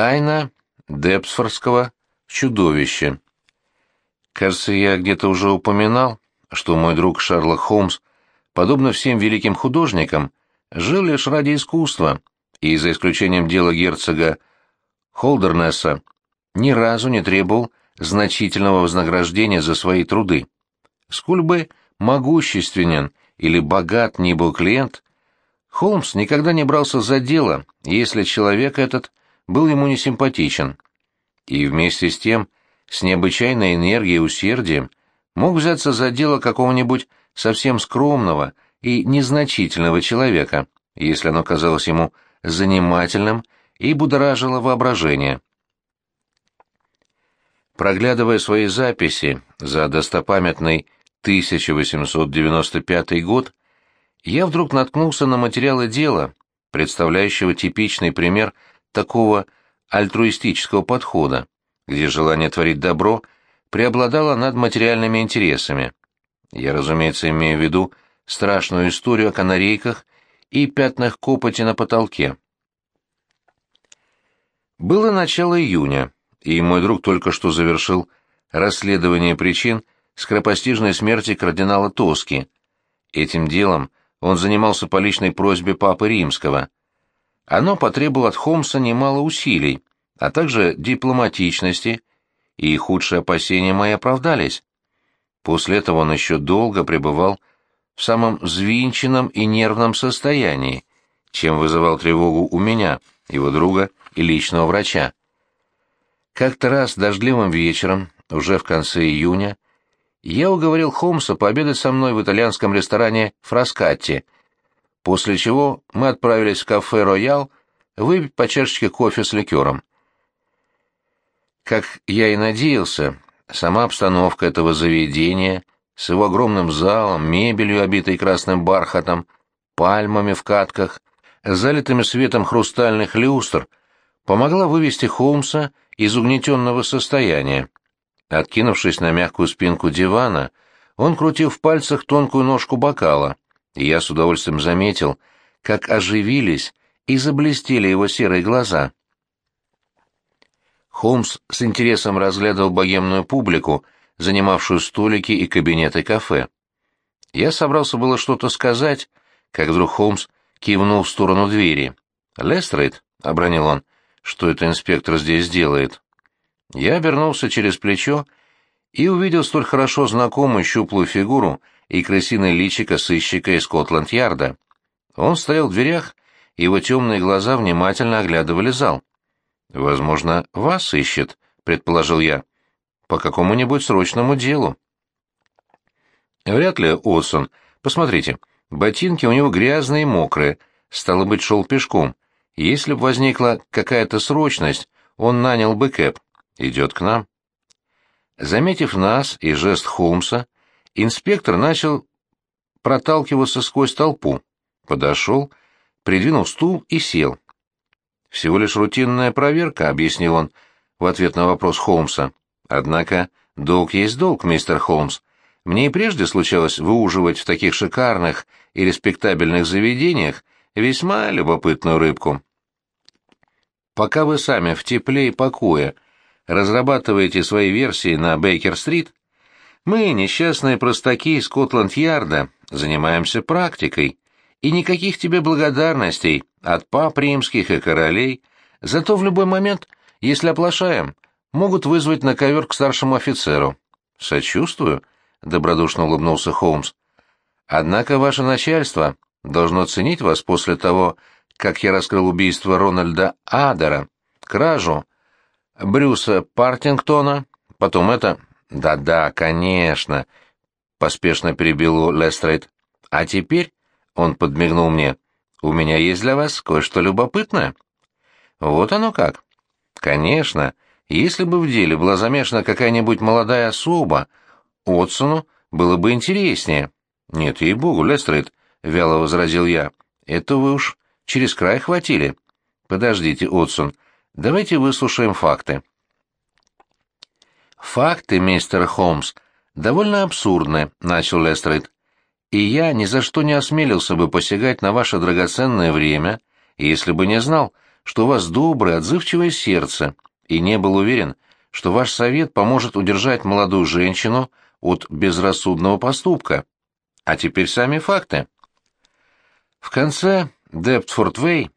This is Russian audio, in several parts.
Тайна Депсфордского чудовища. Кажется, я где-то уже упоминал, что мой друг Шерлок Холмс, подобно всем великим художникам, жил лишь ради искусства, и, за исключением дела герцога Холдернесса, ни разу не требовал значительного вознаграждения за свои труды. Сколь бы могущественен или богат ни был клиент, Холмс никогда не брался за дело, если человек этот был ему не симпатичен. И вместе с тем, с необычайной энергией и усердием, мог взяться за дело какого-нибудь совсем скромного и незначительного человека, если оно казалось ему занимательным и будоражило воображение. Проглядывая свои записи за достопамятный 1895 год, я вдруг наткнулся на материалы дела, представляющего типичный пример такого альтруистического подхода, где желание творить добро преобладало над материальными интересами. Я, разумеется, имею в виду страшную историю о канарейках и пятнах копоти на потолке. Было начало июня, и мой друг только что завершил расследование причин скоропостижной смерти кардинала Тоски. Этим делом он занимался по личной просьбе Папы Римского. Оно потребовало от Холмса немало усилий, а также дипломатичности, и худшие опасения мои оправдались. После этого он еще долго пребывал в самом взвинченном и нервном состоянии, чем вызывал тревогу у меня, его друга и личного врача. Как-то раз дождливым вечером, уже в конце июня, я уговорил Холмса пообедать со мной в итальянском ресторане «Фраскатти», после чего мы отправились в кафе «Роял» выпить по чашечке кофе с ликером. Как я и надеялся, сама обстановка этого заведения с его огромным залом, мебелью, обитой красным бархатом, пальмами в катках, залитыми светом хрустальных люстр, помогла вывести Холмса из угнетенного состояния. Откинувшись на мягкую спинку дивана, он крутил в пальцах тонкую ножку бокала, и я с удовольствием заметил, как оживились и заблестели его серые глаза. Холмс с интересом разглядывал богемную публику, занимавшую столики и кабинеты кафе. Я собрался было что-то сказать, как вдруг Холмс кивнул в сторону двери. «Лестрейд?» — обронил он. «Что это инспектор здесь делает?» Я обернулся через плечо и увидел столь хорошо знакомую щуплую фигуру и крысиное личико сыщика из Скотланд-Ярда. Он стоял в дверях, и его темные глаза внимательно оглядывали зал. «Возможно, вас ищет», — предположил я, — «по какому-нибудь срочному делу». «Вряд ли, Отсон. Посмотрите, ботинки у него грязные и мокрые, стало быть, шел пешком. Если бы возникла какая-то срочность, он нанял бы кэп идет к нам. Заметив нас и жест Холмса, инспектор начал проталкиваться сквозь толпу, подошел, придвинул стул и сел. «Всего лишь рутинная проверка», — объяснил он в ответ на вопрос Холмса. «Однако долг есть долг, мистер Холмс. Мне и прежде случалось выуживать в таких шикарных и респектабельных заведениях весьма любопытную рыбку. Пока вы сами в тепле и покое разрабатываете свои версии на Бейкер-стрит, мы, несчастные простаки из Скотланд-Ярда, занимаемся практикой, и никаких тебе благодарностей от пап римских и королей, зато в любой момент, если оплошаем, могут вызвать на ковер к старшему офицеру. «Сочувствую», — добродушно улыбнулся Холмс. «Однако ваше начальство должно ценить вас после того, как я раскрыл убийство Рональда Адера, кражу, Брюса Партингтона, потом это... Да-да, конечно, поспешно перебил Лестрейд. А теперь, он подмигнул мне, у меня есть для вас кое-что любопытное. Вот оно как. Конечно, если бы в деле была замешана какая-нибудь молодая особа, Отсону было бы интереснее. Нет, ей-богу, Лестрейд, вяло возразил я, это вы уж через край хватили. Подождите, Отсон, — Давайте выслушаем факты. Факты, мистер Холмс, довольно абсурдны, начал Лестрейд. И я ни за что не осмелился бы посягать на ваше драгоценное время, если бы не знал, что у вас доброе, отзывчивое сердце, и не был уверен, что ваш совет поможет удержать молодую женщину от безрассудного поступка. А теперь сами факты. В конце Дептфорд-Вей,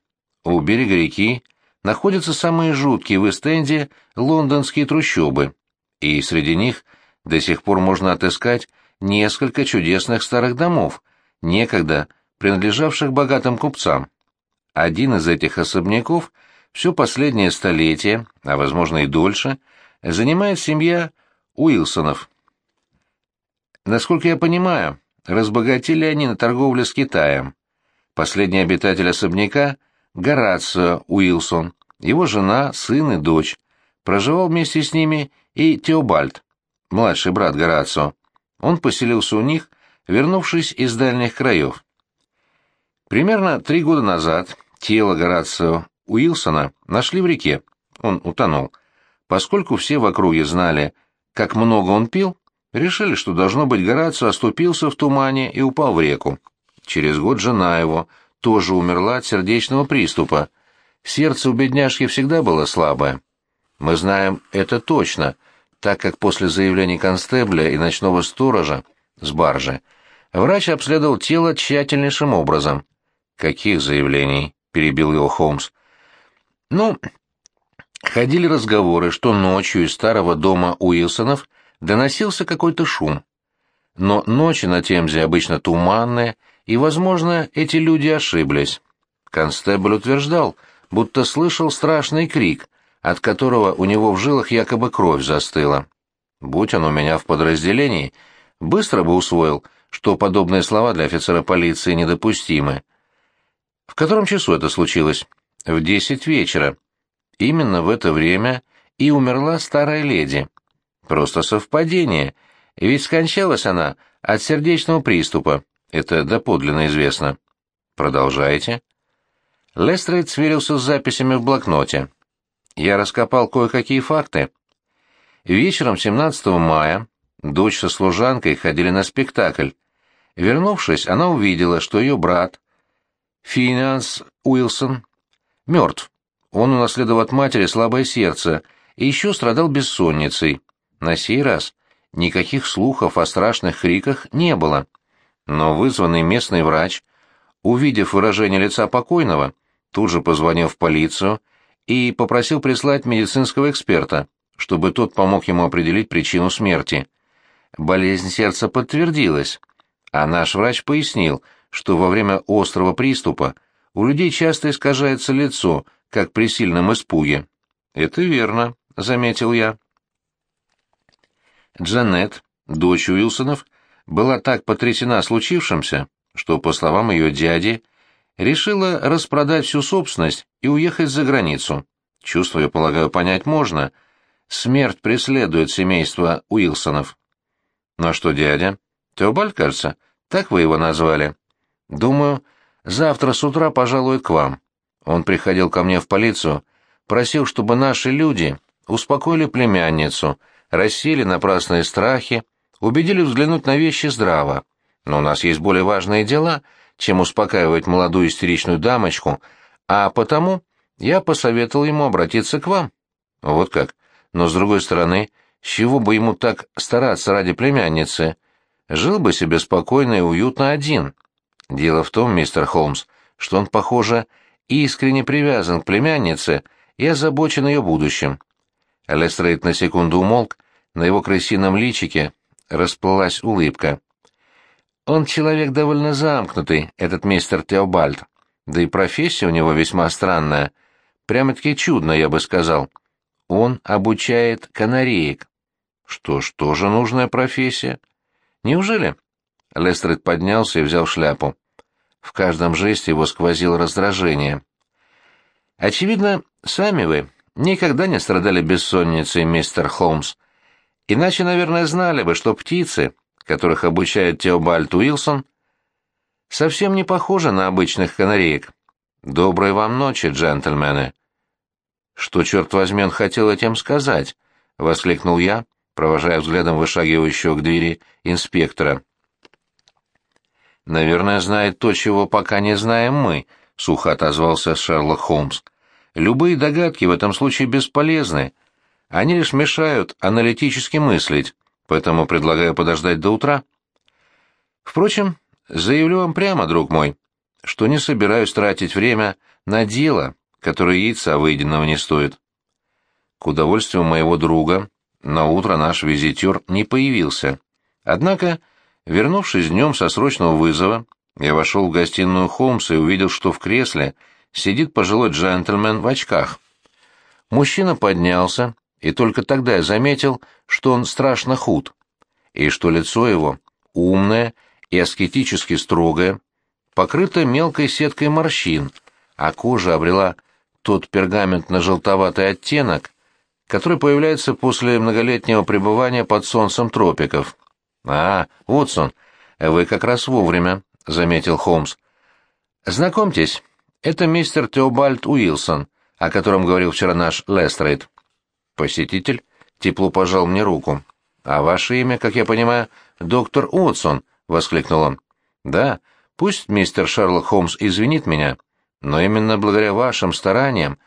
у берега реки, находятся самые жуткие в Эстенде лондонские трущобы, и среди них до сих пор можно отыскать несколько чудесных старых домов, некогда принадлежавших богатым купцам. Один из этих особняков все последнее столетие, а возможно и дольше, занимает семья Уилсонов. Насколько я понимаю, разбогатели они на торговле с Китаем. Последний обитатель особняка — Горацио Уилсон, его жена, сын и дочь. Проживал вместе с ними и Теобальд, младший брат Горацио. Он поселился у них, вернувшись из дальних краев. Примерно три года назад тело Горацио Уилсона нашли в реке. Он утонул. Поскольку все в округе знали, как много он пил, решили, что, должно быть, Горацио оступился в тумане и упал в реку. Через год жена его тоже умерла от сердечного приступа. Сердце у бедняжки всегда было слабое. Мы знаем это точно, так как после заявлений констебля и ночного сторожа с баржи врач обследовал тело тщательнейшим образом. «Каких заявлений?» — перебил его Холмс. «Ну, ходили разговоры, что ночью из старого дома Уилсонов доносился какой-то шум. Но ночи на Темзе обычно туманные, и, возможно, эти люди ошиблись. Констебль утверждал, будто слышал страшный крик, от которого у него в жилах якобы кровь застыла. Будь он у меня в подразделении, быстро бы усвоил, что подобные слова для офицера полиции недопустимы. В котором часу это случилось? В десять вечера. Именно в это время и умерла старая леди. Просто совпадение, ведь скончалась она от сердечного приступа, это доподлинно известно. Продолжайте. Лестрейд сверился с записями в блокноте. Я раскопал кое-какие факты. Вечером 17 мая дочь со служанкой ходили на спектакль. Вернувшись, она увидела, что ее брат, Финеас Уилсон, мертв. Он унаследовал от матери слабое сердце и еще страдал бессонницей. На сей раз никаких слухов о страшных криках не было. Но вызванный местный врач, увидев выражение лица покойного, тут же позвонил в полицию и попросил прислать медицинского эксперта, чтобы тот помог ему определить причину смерти. Болезнь сердца подтвердилась, а наш врач пояснил, что во время острого приступа у людей часто искажается лицо, как при сильном испуге. «Это верно», — заметил я. Джанет, дочь Уилсонов, была так потрясена случившимся, что, по словам ее дяди, решила распродать всю собственность и уехать за границу. Чувство, я полагаю, понять можно. Смерть преследует семейство Уилсонов. Ну а что дядя? Теобальд, кажется? Так вы его назвали? Думаю, завтра с утра пожалует к вам. Он приходил ко мне в полицию, просил, чтобы наши люди успокоили племянницу, рассеяли напрасные страхи, убедили взглянуть на вещи здраво. Но у нас есть более важные дела, чем успокаивать молодую истеричную дамочку, а потому я посоветовал ему обратиться к вам. Вот как. Но, с другой стороны, с чего бы ему так стараться ради племянницы? Жил бы себе спокойно и уютно один. Дело в том, мистер Холмс, что он, похоже, искренне привязан к племяннице и озабочен ее будущим. Лестрейд на секунду умолк, на его крысином личике расплылась улыбка. Он человек довольно замкнутый, этот мистер Теобальд. Да и профессия у него весьма странная. Прямо-таки чудно, я бы сказал. Он обучает канареек. Что ж, тоже нужная профессия. Неужели? Лестред поднялся и взял шляпу. В каждом жесте его сквозило раздражение. Очевидно, сами вы никогда не страдали бессонницей, мистер Холмс. Иначе, наверное, знали бы, что птицы, которых обучает Теобальд Уилсон, совсем не похожи на обычных канареек. Доброй вам ночи, джентльмены. Что, черт возьми, он хотел этим сказать? — воскликнул я, провожая взглядом вышагивающего к двери инспектора. «Наверное, знает то, чего пока не знаем мы», — сухо отозвался Шерлок Холмс. любые догадки в этом случае бесполезны. Они лишь мешают аналитически мыслить, поэтому предлагаю подождать до утра. Впрочем, заявлю вам прямо, друг мой, что не собираюсь тратить время на дело, которое яйца выеденного не стоит. К удовольствию моего друга, на утро наш визитер не появился. Однако, вернувшись днем со срочного вызова, я вошел в гостиную Холмса и увидел, что в кресле сидит пожилой джентльмен в очках. Мужчина поднялся, и только тогда я заметил, что он страшно худ, и что лицо его умное и аскетически строгое, покрыто мелкой сеткой морщин, а кожа обрела тот пергаментно-желтоватый оттенок, который появляется после многолетнего пребывания под солнцем тропиков. «А, Вотсон, вы как раз вовремя», — заметил Холмс. «Знакомьтесь, это мистер Теобальд Уилсон, о котором говорил вчера наш Лестрейд». Посетитель тепло пожал мне руку. «А ваше имя, как я понимаю, доктор Уотсон», — воскликнул он. «Да, пусть мистер Шерлок Холмс извинит меня, но именно благодаря вашим стараниям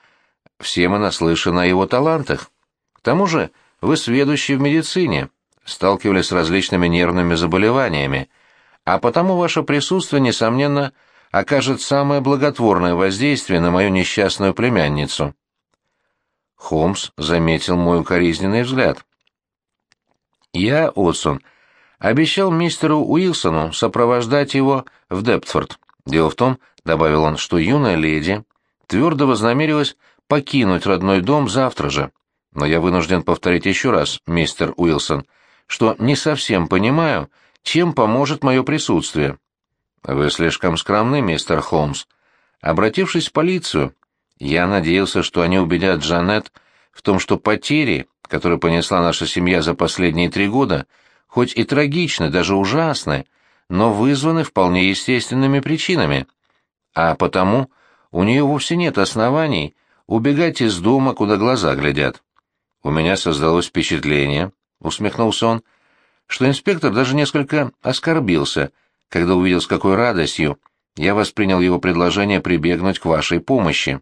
все мы наслышаны о его талантах. К тому же вы сведущий в медицине, сталкивались с различными нервными заболеваниями, а потому ваше присутствие, несомненно, окажет самое благотворное воздействие на мою несчастную племянницу». Холмс заметил мой укоризненный взгляд. «Я, Отсон, обещал мистеру Уилсону сопровождать его в Дептфорд. Дело в том, — добавил он, — что юная леди твердо вознамерилась покинуть родной дом завтра же. Но я вынужден повторить еще раз, мистер Уилсон, что не совсем понимаю, чем поможет мое присутствие. Вы слишком скромны, мистер Холмс. Обратившись в полицию, я надеялся, что они убедят Джанет в том, что потери, которые понесла наша семья за последние три года, хоть и трагичны, даже ужасны, но вызваны вполне естественными причинами. А потому у нее вовсе нет оснований убегать из дома, куда глаза глядят. У меня создалось впечатление, — усмехнулся он, — что инспектор даже несколько оскорбился, когда увидел, с какой радостью я воспринял его предложение прибегнуть к вашей помощи.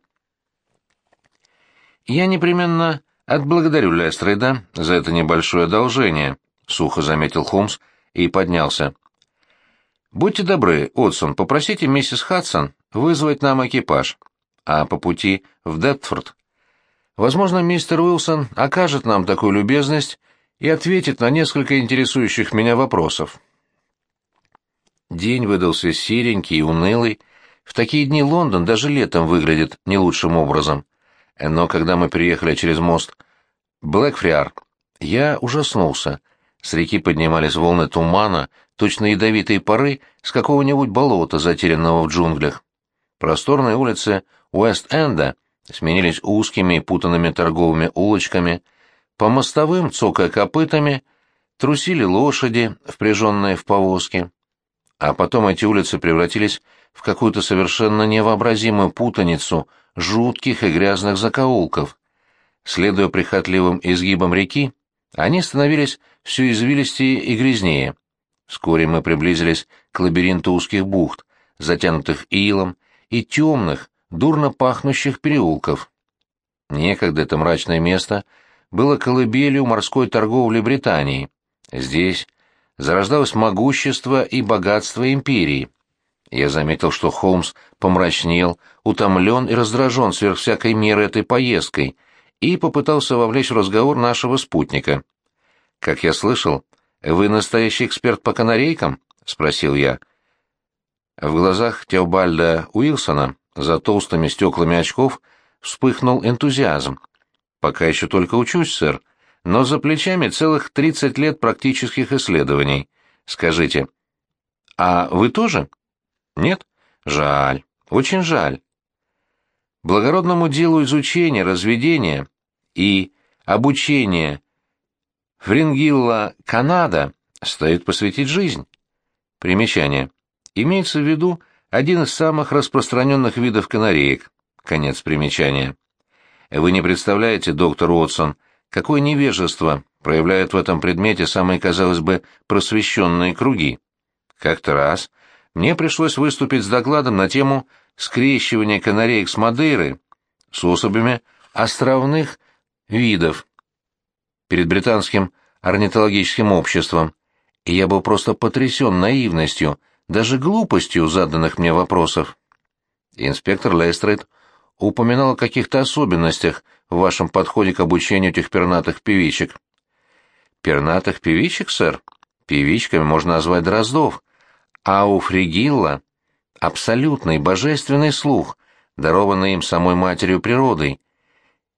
«Я непременно отблагодарю Лестреда за это небольшое одолжение», — сухо заметил Холмс и поднялся. «Будьте добры, Отсон, попросите миссис Хадсон вызвать нам экипаж, а по пути в Дептфорд. Возможно, мистер Уилсон окажет нам такую любезность и ответит на несколько интересующих меня вопросов». День выдался серенький и унылый. В такие дни Лондон даже летом выглядит не лучшим образом. Но когда мы переехали через мост Блэкфриар, я ужаснулся. С реки поднимались волны тумана, точно ядовитые пары с какого-нибудь болота, затерянного в джунглях. Просторные улицы Уэст-Энда сменились узкими и путанными торговыми улочками, по мостовым, цокая копытами, трусили лошади, впряженные в повозки. А потом эти улицы превратились в какую-то совершенно невообразимую путаницу жутких и грязных закоулков. Следуя прихотливым изгибам реки, они становились все извилистее и грязнее. Вскоре мы приблизились к лабиринту узких бухт, затянутых илом, и темных, дурно пахнущих переулков. Некогда это мрачное место было колыбелью морской торговли Британии. Здесь зарождалось могущество и богатство империи. Я заметил, что Холмс помрачнел, утомлен и раздражен сверх всякой меры этой поездкой, и попытался вовлечь в разговор нашего спутника. «Как я слышал, вы настоящий эксперт по канарейкам?» — спросил я. В глазах Теобальда Уилсона за толстыми стеклами очков вспыхнул энтузиазм. «Пока еще только учусь, сэр, но за плечами целых тридцать лет практических исследований. Скажите, а вы тоже?» Нет? Жаль, очень жаль. Благородному делу изучения, разведения и обучения Фрингилла Канада стоит посвятить жизнь. Примечание. Имеется в виду один из самых распространенных видов канареек. Конец примечания. Вы не представляете, доктор Уотсон, какое невежество проявляют в этом предмете самые, казалось бы, просвещенные круги. Как-то раз мне пришлось выступить с докладом на тему скрещивания канареек с Мадейры с особями островных видов перед британским орнитологическим обществом, и я был просто потрясен наивностью, даже глупостью заданных мне вопросов. Инспектор Лестрейд упоминал о каких-то особенностях в вашем подходе к обучению этих пернатых певичек. Пернатых певичек, сэр? Певичками можно назвать дроздов. А у Фригилла абсолютный божественный слух, дарованный им самой матерью природой.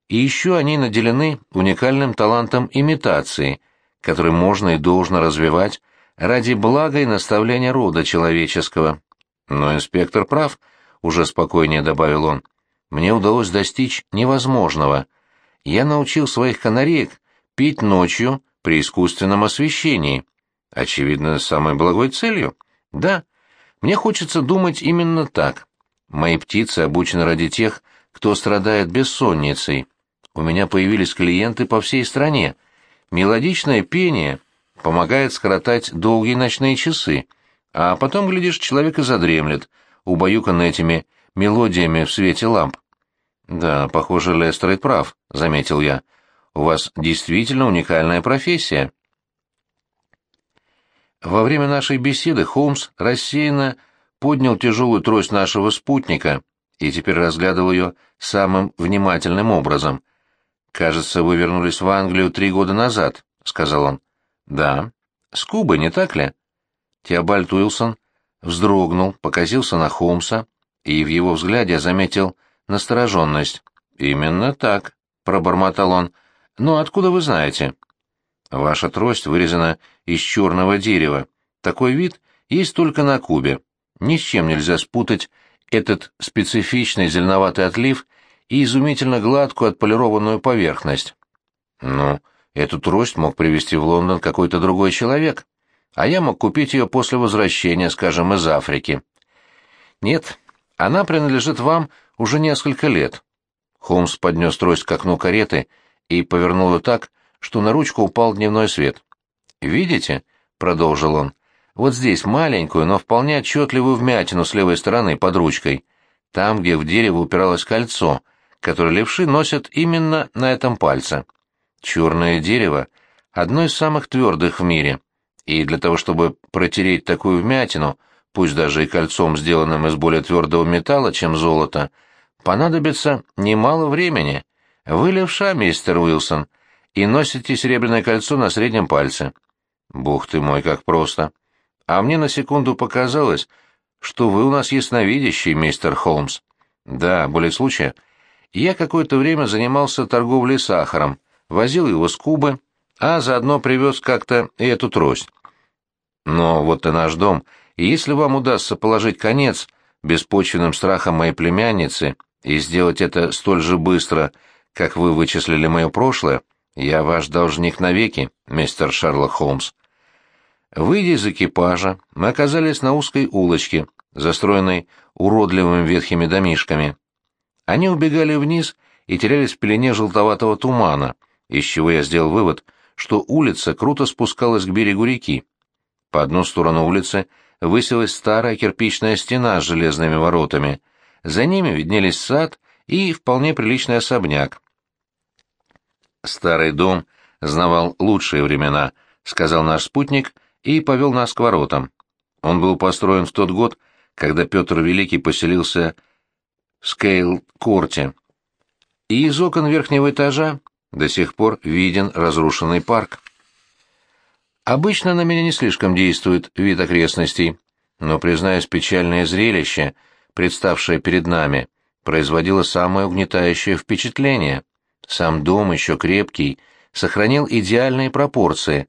И еще они наделены уникальным талантом имитации, который можно и должно развивать ради блага и наставления рода человеческого. Но инспектор прав, уже спокойнее добавил он. Мне удалось достичь невозможного. Я научил своих канареек петь ночью при искусственном освещении. Очевидно, с самой благой целью. Да, мне хочется думать именно так. Мои птицы обучены ради тех, кто страдает бессонницей. У меня появились клиенты по всей стране. Мелодичное пение помогает скоротать долгие ночные часы, а потом, глядишь, человек и задремлет, убаюканный этими мелодиями в свете ламп. «Да, похоже, Лестерит прав», — заметил я. «У вас действительно уникальная профессия». Во время нашей беседы Холмс рассеянно поднял тяжелую трость нашего спутника и теперь разглядывал ее самым внимательным образом. «Кажется, вы вернулись в Англию три года назад», — сказал он. «Да. С Кубы, не так ли?» Теобальд Уилсон вздрогнул, покосился на Холмса, и в его взгляде заметил настороженность. «Именно так», — пробормотал он. «Но откуда вы знаете?» «Ваша трость вырезана из черного дерева. Такой вид есть только на Кубе. Ни с чем нельзя спутать этот специфичный зеленоватый отлив и изумительно гладкую отполированную поверхность. Ну, эту трость мог привезти в Лондон какой-то другой человек, а я мог купить ее после возвращения, скажем, из Африки. Нет, она принадлежит вам уже несколько лет. Холмс поднес трость к окну кареты и повернул ее так, что на ручку упал дневной свет. «Видите?» — продолжил он. «Вот здесь маленькую, но вполне отчетливую вмятину с левой стороны под ручкой, там, где в дерево упиралось кольцо, которое левши носят именно на этом пальце. Черное дерево — одно из самых твердых в мире, и для того, чтобы протереть такую вмятину, пусть даже и кольцом, сделанным из более твердого металла, чем золото, понадобится немало времени. Вы левша, мистер Уилсон, и носите серебряное кольцо на среднем пальце. Бог ты мой, как просто. А мне на секунду показалось, что вы у нас ясновидящий, мистер Холмс. Да, более случая. Я какое-то время занимался торговлей сахаром, возил его с Кубы, а заодно привез как-то и эту трость. Но вот и наш дом — и если вам удастся положить конец беспочвенным страхам моей племянницы и сделать это столь же быстро, как вы вычислили мое прошлое, я ваш должник навеки, мистер Шерлок Холмс. Выйдя из экипажа, мы оказались на узкой улочке, застроенной уродливыми ветхими домишками. Они убегали вниз и терялись в пелене желтоватого тумана, из чего я сделал вывод, что улица круто спускалась к берегу реки. По одну сторону улицы высилась старая кирпичная стена с железными воротами. За ними виднелись сад и вполне приличный особняк. «Старый дом знавал лучшие времена», — сказал наш спутник и повел нас к воротам. Он был построен в тот год, когда Петр Великий поселился в Сейс-Корте. И из окон верхнего этажа до сих пор виден разрушенный парк. Обычно на меня не слишком действует вид окрестностей, но, признаюсь, печальное зрелище, представшее перед нами, производило самое угнетающее впечатление. Сам дом, еще крепкий, сохранил идеальные пропорции,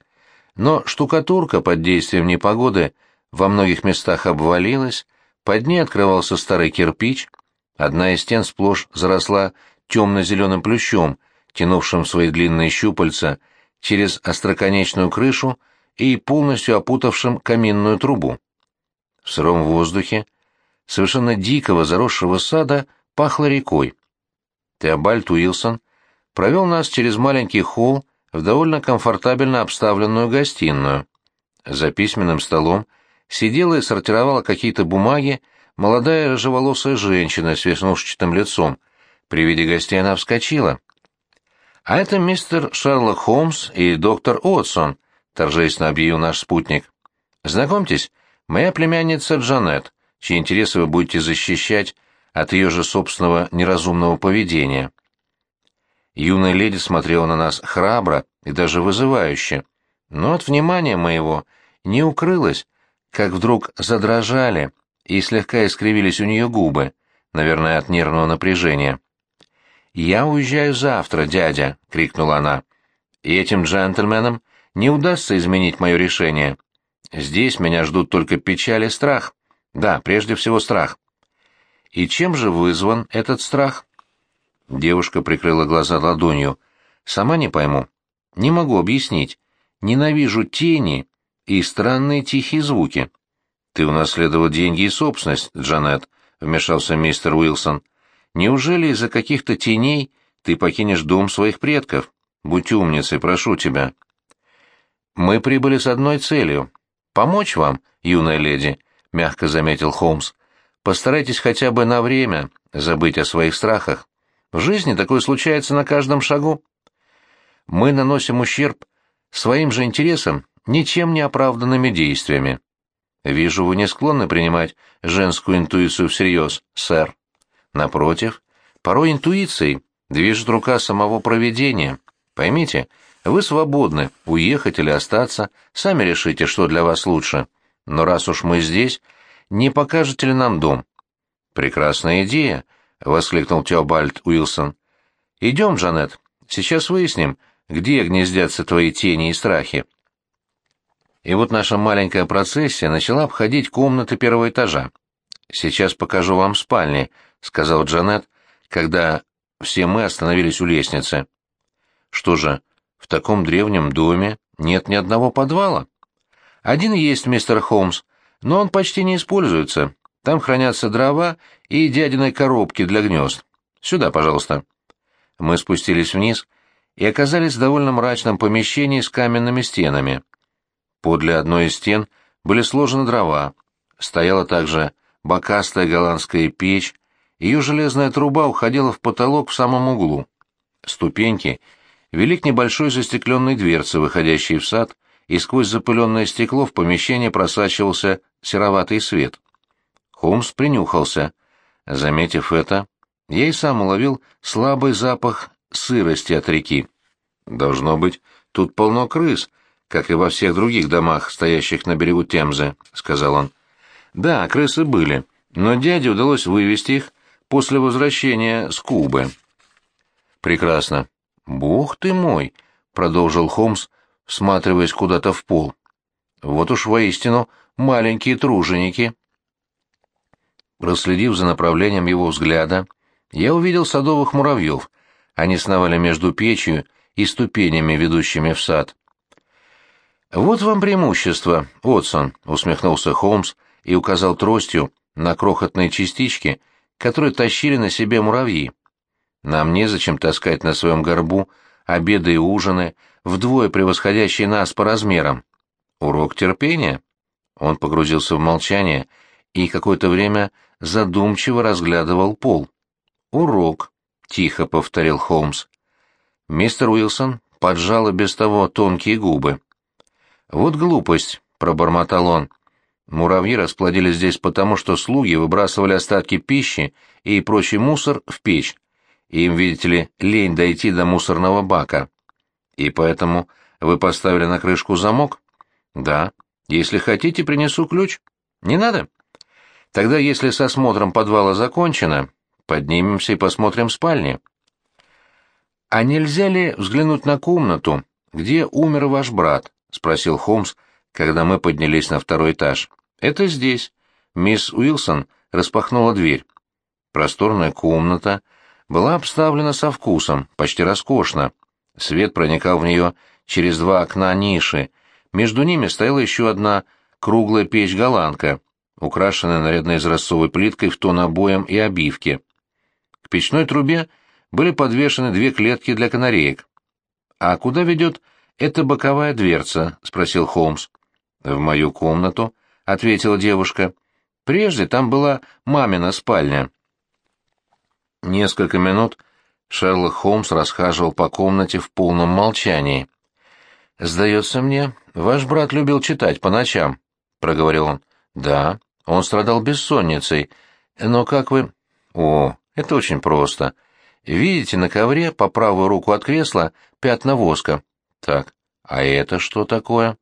но штукатурка под действием непогоды во многих местах обвалилась, под ней открывался старый кирпич, одна из стен сплошь заросла темно-зеленым плющом, тянувшим свои длинные щупальца через остроконечную крышу и полностью опутавшим каминную трубу. В сыром воздухе совершенно дикого заросшего сада пахло рекой. Теобальд Уилсон провел нас через маленький холл в довольно комфортабельно обставленную гостиную. За письменным столом сидела и сортировала какие-то бумаги молодая рыжеволосая женщина с веснушчатым лицом, При виде гостей она вскочила. «А это мистер Шерлок Холмс и доктор Уотсон», — торжественно объявил наш спутник. «Знакомьтесь, моя племянница Джанет, чьи интересы вы будете защищать от ее же собственного неразумного поведения». Юная леди смотрела на нас храбро и даже вызывающе, но от внимания моего не укрылась, как вдруг задрожали и слегка искривились у нее губы, наверное, от нервного напряжения. «Я уезжаю завтра, дядя!» — крикнула она. «И этим джентльменам не удастся изменить мое решение. Здесь меня ждут только печаль и страх. Да, прежде всего страх». «И чем же вызван этот страх?» Девушка прикрыла глаза ладонью. «Сама не пойму. Не могу объяснить. Ненавижу тени и странные тихие звуки». «Ты унаследовал деньги и собственность, Джанет», — вмешался мистер Уилсон. «Неужели из-за каких-то теней ты покинешь дом своих предков? Будь умницей, прошу тебя». «Мы прибыли с одной целью — помочь вам, юная леди», — мягко заметил Холмс. «Постарайтесь хотя бы на время забыть о своих страхах. В жизни такое случается на каждом шагу. Мы наносим ущерб своим же интересам ничем не оправданными действиями. Вижу, вы не склонны принимать женскую интуицию всерьез, сэр. Напротив, порой интуицией движет рука самого проведения. Поймите, вы свободны, уехать или остаться, сами решите, что для вас лучше. Но раз уж мы здесь, не покажете ли нам дом? Прекрасная идея, — воскликнул Теобальд Уилсон. «Идем, Джанет, сейчас выясним, где гнездятся твои тени и страхи». И вот наша маленькая процессия начала обходить комнаты первого этажа. «Сейчас покажу вам спальни», — сказал Джанет, когда все мы остановились у лестницы. «Что же, в таком древнем доме нет ни одного подвала?» «Один есть, мистер Холмс, но он почти не используется. Там хранятся дрова и дядиной коробки для гнезд. Сюда, пожалуйста». Мы спустились вниз и оказались в довольно мрачном помещении с каменными стенами. Подле одной из стен были сложены дрова. Стояла также бокастая голландская печь, ее железная труба уходила в потолок в самом углу. Ступеньки вели к небольшой застекленной дверце, выходящей в сад, и сквозь запыленное стекло в помещение просачивался сероватый свет. Холмс принюхался. Заметив это, я и сам уловил слабый запах сырости от реки. Должно быть, тут полно крыс, как и во всех других домах, стоящих на берегу Темзы, — сказал он. Да, крысы были, но дяде удалось вывести их после возвращения с Кубы. Прекрасно. Бог ты мой, — продолжил Холмс, всматриваясь куда-то в пол. Вот уж воистину маленькие труженики. Проследив за направлением его взгляда, я увидел садовых муравьев. Они сновали между печью и ступенями, ведущими в сад. «Вот вам преимущество, Отсон», — усмехнулся Холмс и указал тростью на крохотные частички, которые тащили на себе муравьи. «Нам незачем таскать на своем горбу обеды и ужины, вдвое превосходящие нас по размерам. Урок терпения». Он погрузился в молчание и какое-то время задумчиво разглядывал пол. «Урок», — тихо повторил Холмс. Мистер Уилсон поджал без того тонкие губы. «Вот глупость», — пробормотал он. Муравьи расплодились здесь потому, что слуги выбрасывали остатки пищи и прочий мусор в печь. Им, видите ли, лень дойти до мусорного бака. И поэтому вы поставили на крышку замок? Да. Если хотите, принесу ключ. Не надо? Тогда, если с осмотром подвала закончено, поднимемся и посмотрим спальни. А нельзя ли взглянуть на комнату, где умер ваш брат? спросил Холмс, когда мы поднялись на второй этаж. Это здесь. Мисс Уилсон распахнула дверь. Просторная комната была обставлена со вкусом, почти роскошно. Свет проникал в нее через два окна ниши. Между ними стояла еще одна круглая печь-голландка, украшенная нарядной изразцовой плиткой в тон обоям и обивке. К печной трубе были подвешены две клетки для канареек. «А куда ведет эта боковая дверца?» — спросил Холмс. «В мою комнату», — ответила девушка. «Прежде там была мамина спальня». Несколько минут Шерлок Холмс расхаживал по комнате в полном молчании. «Сдается мне, ваш брат любил читать по ночам», — проговорил он. «Да, он страдал бессонницей. Но как вы...» «О, это очень просто. Видите на ковре по правую руку от кресла пятна воска. Так, а это что такое?»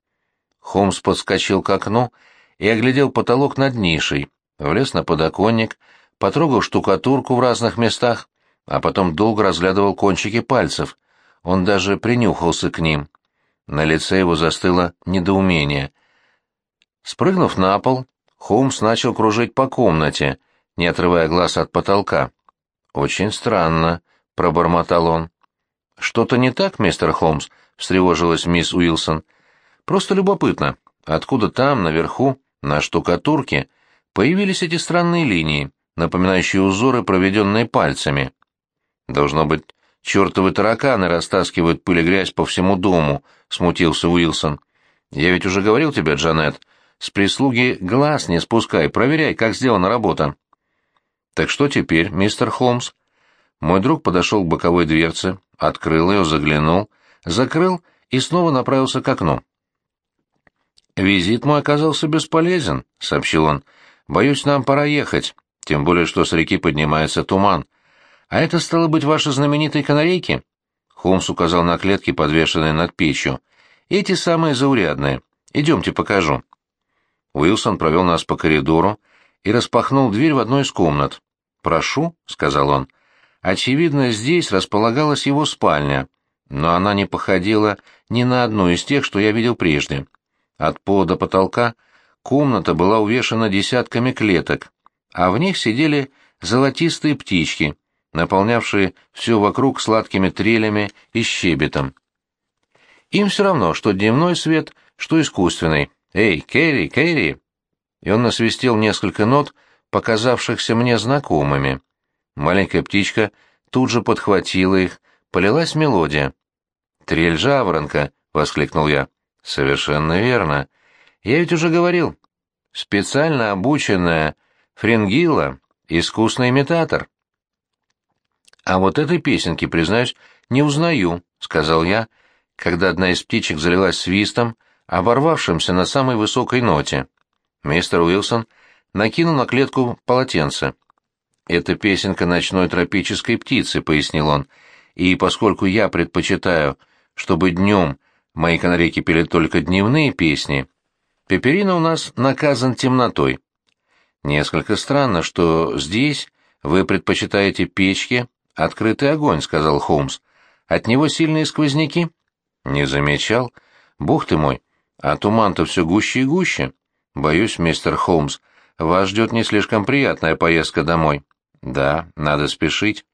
Холмс подскочил к окну и оглядел потолок над нишей, влез на подоконник, потрогал штукатурку в разных местах, а потом долго разглядывал кончики пальцев. Он даже принюхался к ним. На лице его застыло недоумение. Спрыгнув на пол, Холмс начал кружить по комнате, не отрывая глаз от потолка. «Очень странно», — пробормотал он. «Что-то не так, мистер Холмс?» — встревожилась мисс Уилсон. «Просто любопытно, откуда там, наверху, на штукатурке, появились эти странные линии, напоминающие узоры, проведенные пальцами?» «Должно быть, чертовы тараканы растаскивают пыль и грязь по всему дому», — смутился Уилсон. «Я ведь уже говорил тебе, Джанет, с прислуги глаз не спускай, проверяй, как сделана работа». «Так что теперь, мистер Холмс?» Мой друг подошел к боковой дверце, открыл ее, заглянул, закрыл и снова направился к окну. «Визит мой оказался бесполезен», — сообщил он. «Боюсь, нам пора ехать, тем более, что с реки поднимается туман. А это, стало быть, ваши знаменитые канарейки?» Холмс указал на клетки, подвешенные над печью. «Эти самые заурядные. Идемте покажу». Уилсон провел нас по коридору и распахнул дверь в одну из комнат. «Прошу», — сказал он. Очевидно, здесь располагалась его спальня, но она не походила ни на одну из тех, что я видел прежде. От пола до потолка комната была увешана десятками клеток, а в них сидели золотистые птички, наполнявшие все вокруг сладкими трелями и щебетом. Им все равно, что дневной свет, что искусственный. «Эй, Кэрри, Кэрри!» И он насвистел несколько нот, показавшихся мне знакомыми. Маленькая птичка тут же подхватила их, полилась мелодия. «Трель жаворонка!» — воскликнул я. «Совершенно верно. Я ведь уже говорил. Специально обученная фрингила — искусный имитатор». «А вот этой песенки, признаюсь, не узнаю», — сказал я, когда одна из птичек залилась свистом, оборвавшимся на самой высокой ноте. Мистер Уилсон накинул на клетку полотенце. «Это песенка ночной тропической птицы», — пояснил он, — «и поскольку я предпочитаю, чтобы днем мои канарейки пели только дневные песни, Пеперина у нас наказан темнотой. Несколько странно, что здесь вы предпочитаете печки, открытый огонь», — сказал Холмс. «От него сильные сквозняки?» «Не замечал. Бог ты мой, а туман-то все гуще и гуще. Боюсь, мистер Холмс, вас ждет не слишком приятная поездка домой». Да, надо спешить.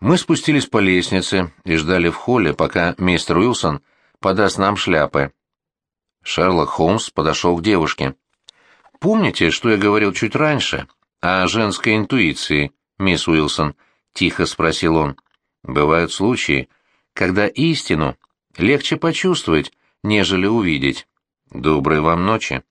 Мы спустились по лестнице и ждали в холле, пока мистер Уилсон подаст нам шляпы. Шерлок Холмс подошел к девушке. «Помните, что я говорил чуть раньше о женской интуиции, мисс Уилсон?» — тихо спросил он. «Бывают случаи, когда истину легче почувствовать, нежели увидеть. Доброй вам ночи».